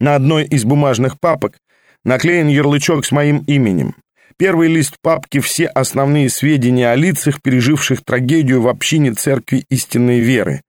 На одной из бумажных папок наклеен ярлычок с моим именем. Первый лист папки «Все основные сведения о лицах, переживших трагедию в общине Церкви Истинной Веры».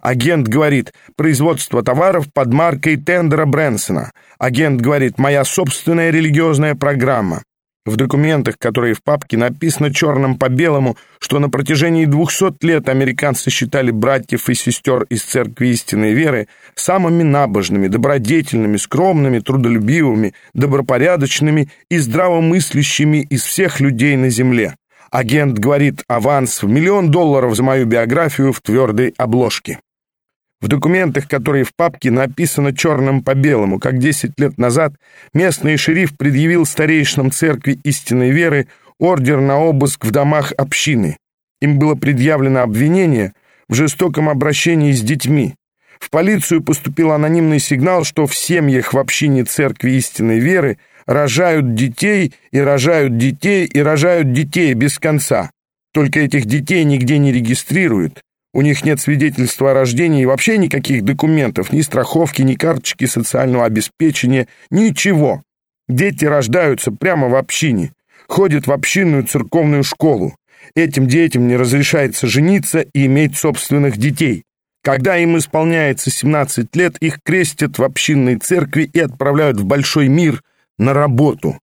Агент говорит «Производство товаров под маркой Тендера Брэнсона». Агент говорит «Моя собственная религиозная программа». В документах, которые в папке, написано черным по белому, что на протяжении 200 лет американцы считали братьев и сестер из Церкви Истинной Веры самыми набожными, добродетельными, скромными, трудолюбивыми, добропорядочными и здравомыслящими из всех людей на земле. Агент говорит аванс в миллион долларов за мою биографию в твердой обложке. В документах, которые в папке, написано черным по белому, как 10 лет назад местный шериф предъявил старейшинам церкви истинной веры ордер на обыск в домах общины. Им было предъявлено обвинение в жестоком обращении с детьми. В полицию поступил анонимный сигнал, что в семьях в общине церкви истинной веры рожают детей и рожают детей и рожают детей без конца. Только этих детей нигде не регистрируют. У них нет свидетельства о рождении и вообще никаких документов, ни страховки, ни карточки социального обеспечения, ничего. Дети рождаются прямо в общине, ходят в общинную церковную школу. Этим детям не разрешается жениться и иметь собственных детей. Когда им исполняется 17 лет, их крестят в общинной церкви и отправляют в большой мир на работу.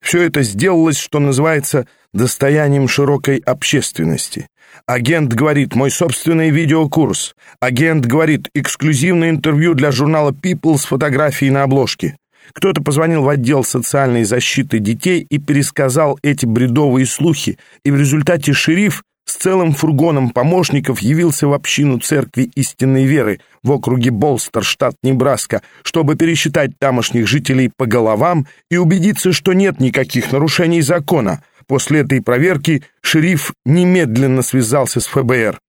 Все это сделалось, что называется, достоянием широкой общественности. Агент говорит «Мой собственный видеокурс». Агент говорит «Эксклюзивное интервью для журнала People с фотографией на обложке». Кто-то позвонил в отдел социальной защиты детей и пересказал эти бредовые слухи, и в результате шериф с целым фургоном помощников явился в общину церкви истинной веры в округе Болстер, штат Небраска, чтобы пересчитать тамошних жителей по головам и убедиться, что нет никаких нарушений закона, После этой проверки шериф немедленно связался с ФБР.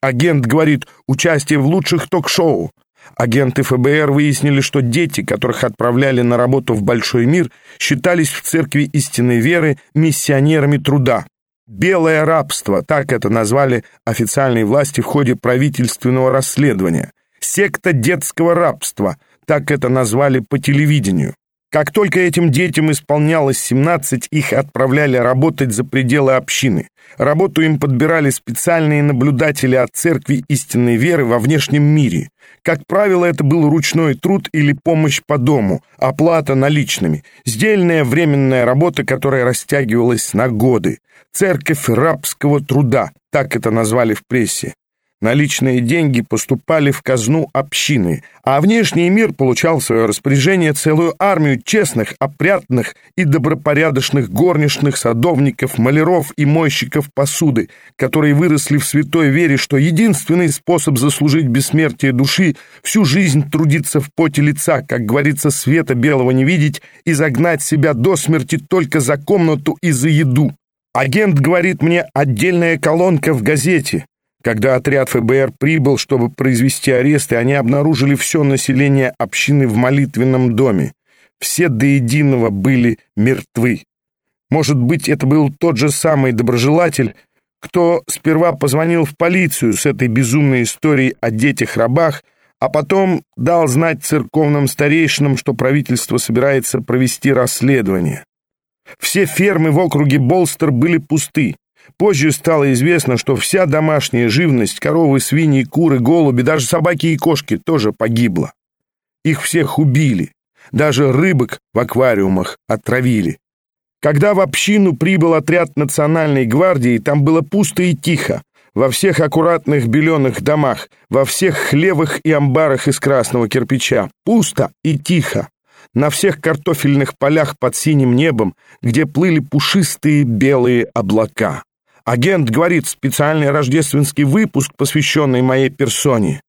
Агент говорит «участие в лучших ток-шоу». Агенты ФБР выяснили, что дети, которых отправляли на работу в большой мир, считались в церкви истинной веры миссионерами труда. «Белое рабство» — так это назвали официальные власти в ходе правительственного расследования. «Секта детского рабства» — так это назвали по телевидению. Как только этим детям исполнялось 17, их отправляли работать за пределы общины. Работу им подбирали специальные наблюдатели от церкви истинной веры во внешнем мире. Как правило, это был ручной труд или помощь по дому, оплата наличными, сдельная временная работа, которая растягивалась на годы. Церковь рабского труда, так это назвали в прессе. Наличные деньги поступали в казну общины, а внешний мир получал в свое распоряжение целую армию честных, опрятных и добропорядочных горничных, садовников, маляров и мойщиков посуды, которые выросли в святой вере, что единственный способ заслужить бессмертие души — всю жизнь трудиться в поте лица, как говорится, света белого не видеть и загнать себя до смерти только за комнату и за еду. Агент говорит мне «отдельная колонка в газете». Когда отряд ФБР прибыл, чтобы произвести аресты, они обнаружили все население общины в молитвенном доме. Все до единого были мертвы. Может быть, это был тот же самый доброжелатель, кто сперва позвонил в полицию с этой безумной историей о детях-рабах, а потом дал знать церковным старейшинам, что правительство собирается провести расследование. Все фермы в округе Болстер были пусты. Позже стало известно, что вся домашняя живность, коровы, свиньи, куры, голуби, даже собаки и кошки тоже погибла. Их всех убили. Даже рыбок в аквариумах отравили. Когда в общину прибыл отряд национальной гвардии, там было пусто и тихо. Во всех аккуратных беленых домах, во всех хлевах и амбарах из красного кирпича. Пусто и тихо. На всех картофельных полях под синим небом, где плыли пушистые белые облака. Агент говорит, специальный рождественский выпуск, посвященный моей персоне.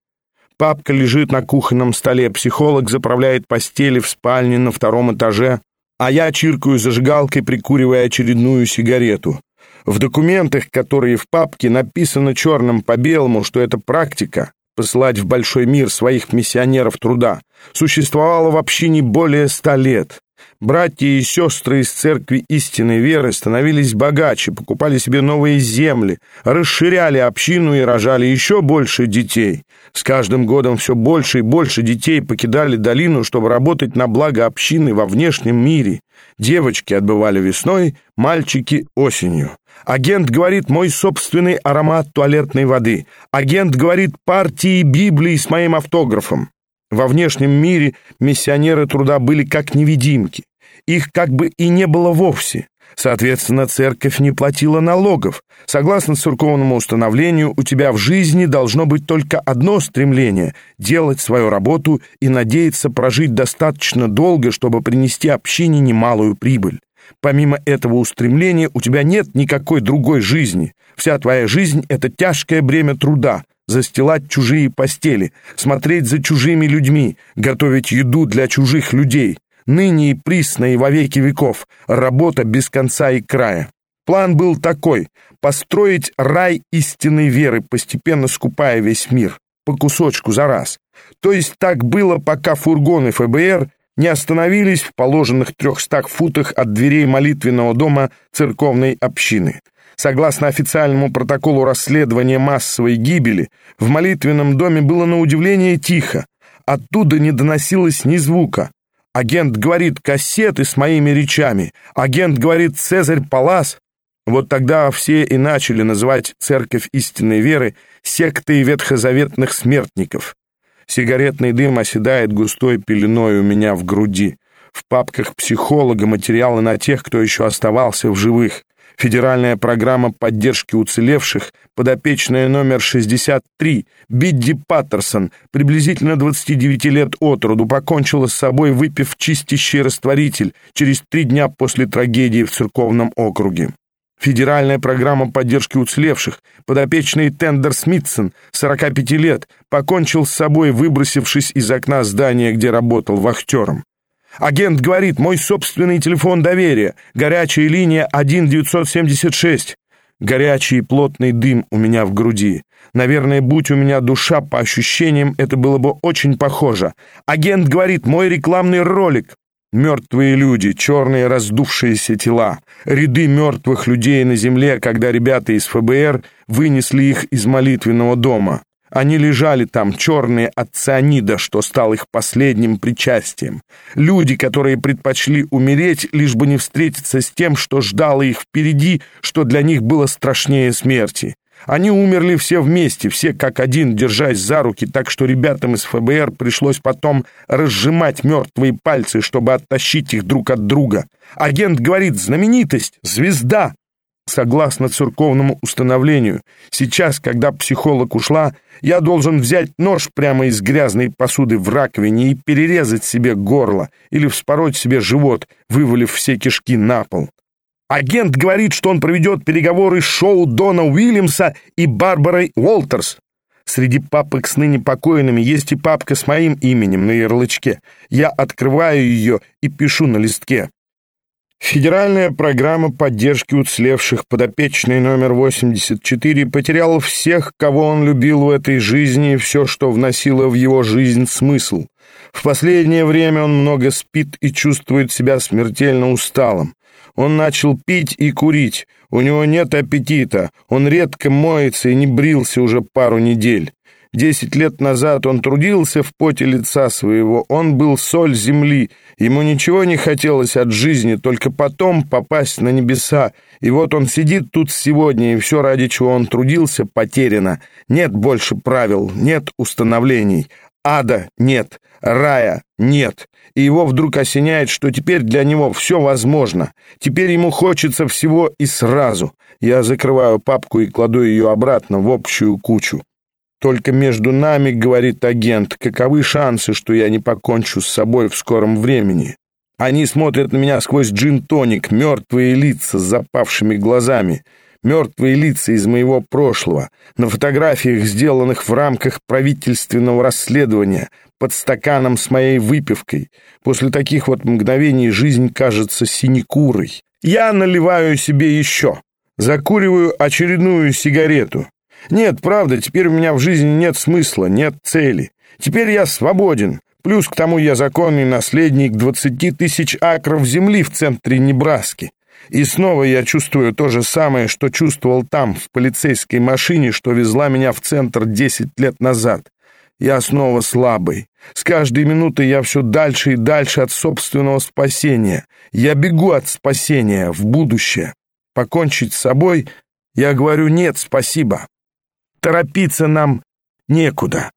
Папка лежит на кухонном столе, психолог заправляет постели в спальне на втором этаже, а я чиркаю зажигалкой, прикуривая очередную сигарету. В документах, которые в папке, написано черным по белому, что эта практика — посылать в большой мир своих миссионеров труда — существовала в общине более ста лет. Братья и сестры из церкви истинной веры становились богаче, покупали себе новые земли, расширяли общину и рожали еще больше детей. С каждым годом все больше и больше детей покидали долину, чтобы работать на благо общины во внешнем мире. Девочки отбывали весной, мальчики — осенью. Агент говорит «мой собственный аромат туалетной воды». Агент говорит «партии Библии с моим автографом». Во внешнем мире миссионеры труда были как невидимки. Их как бы и не было вовсе. Соответственно, церковь не платила налогов. Согласно церковному установлению, у тебя в жизни должно быть только одно стремление – делать свою работу и надеяться прожить достаточно долго, чтобы принести общине немалую прибыль. Помимо этого устремления у тебя нет никакой другой жизни. Вся твоя жизнь – это тяжкое бремя труда, застилать чужие постели, смотреть за чужими людьми, готовить еду для чужих людей. Ныне и присно и во веки веков, работа без конца и края. План был такой — построить рай истинной веры, постепенно скупая весь мир, по кусочку за раз. То есть так было, пока фургоны ФБР не остановились в положенных трехстах футах от дверей молитвенного дома церковной общины. Согласно официальному протоколу расследования массовой гибели, в молитвенном доме было на удивление тихо. Оттуда не доносилось ни звука. Агент говорит кассеты с моими речами. Агент говорит Цезарь Палас. Вот тогда все и начали называть Церковь истинной веры сектой ветхозаветных смертников. Сигаретный дым оседает густой пеленой у меня в груди. В папках психолога материалы на тех, кто еще оставался в живых. Федеральная программа поддержки уцелевших, подопечная номер 63, Бидди Паттерсон, приблизительно 29 лет от роду, покончила с собой, выпив чистящий растворитель через три дня после трагедии в церковном округе. Федеральная программа поддержки уцелевших, подопечный Тендер Смитсон, 45 лет, покончил с собой, выбросившись из окна здания, где работал вахтером. Агент говорит, мой собственный телефон доверия, горячая линия 1976. Горячий плотный дым у меня в груди. Наверное, будь у меня душа, по ощущениям, это было бы очень похоже. Агент говорит, мой рекламный ролик. Мертвые люди, черные раздувшиеся тела, ряды мертвых людей на земле, когда ребята из ФБР вынесли их из молитвенного дома. Они лежали там, черные от цианида, что стал их последним причастием. Люди, которые предпочли умереть, лишь бы не встретиться с тем, что ждало их впереди, что для них было страшнее смерти. Они умерли все вместе, все как один, держась за руки, так что ребятам из ФБР пришлось потом разжимать мертвые пальцы, чтобы оттащить их друг от друга. Агент говорит «знаменитость, звезда». Согласно церковному установлению, сейчас, когда психолог ушла, я должен взять нож прямо из грязной посуды в раковине и перерезать себе горло или вспороть себе живот, вывалив все кишки на пол. Агент говорит, что он проведет переговоры с шоу Дона Уильямса и Барбарой Уолтерс. Среди папок с ныне покойными есть и папка с моим именем на ярлычке. Я открываю ее и пишу на листке. Федеральная программа поддержки уцелевших, подопечный номер 84, потерял всех, кого он любил в этой жизни и все, что вносило в его жизнь смысл. В последнее время он много спит и чувствует себя смертельно усталым. Он начал пить и курить, у него нет аппетита, он редко моется и не брился уже пару недель. Десять лет назад он трудился в поте лица своего, он был соль земли, ему ничего не хотелось от жизни, только потом попасть на небеса. И вот он сидит тут сегодня, и все, ради чего он трудился, потеряно. Нет больше правил, нет установлений. Ада нет, рая нет. И его вдруг осеняет, что теперь для него все возможно. Теперь ему хочется всего и сразу. Я закрываю папку и кладу ее обратно в общую кучу. Только между нами, говорит агент, каковы шансы, что я не покончу с собой в скором времени? Они смотрят на меня сквозь джин-тоник, мертвые лица с запавшими глазами, мертвые лица из моего прошлого, на фотографиях, сделанных в рамках правительственного расследования, под стаканом с моей выпивкой. После таких вот мгновений жизнь кажется синекурой. Я наливаю себе еще, закуриваю очередную сигарету. Нет, правда, теперь у меня в жизни нет смысла, нет цели. Теперь я свободен. Плюс к тому я законный наследник 20 тысяч акров земли в центре Небраски. И снова я чувствую то же самое, что чувствовал там, в полицейской машине, что везла меня в центр 10 лет назад. Я снова слабый. С каждой минутой я все дальше и дальше от собственного спасения. Я бегу от спасения в будущее. Покончить с собой я говорю «нет, спасибо». Торопиться нам некуда.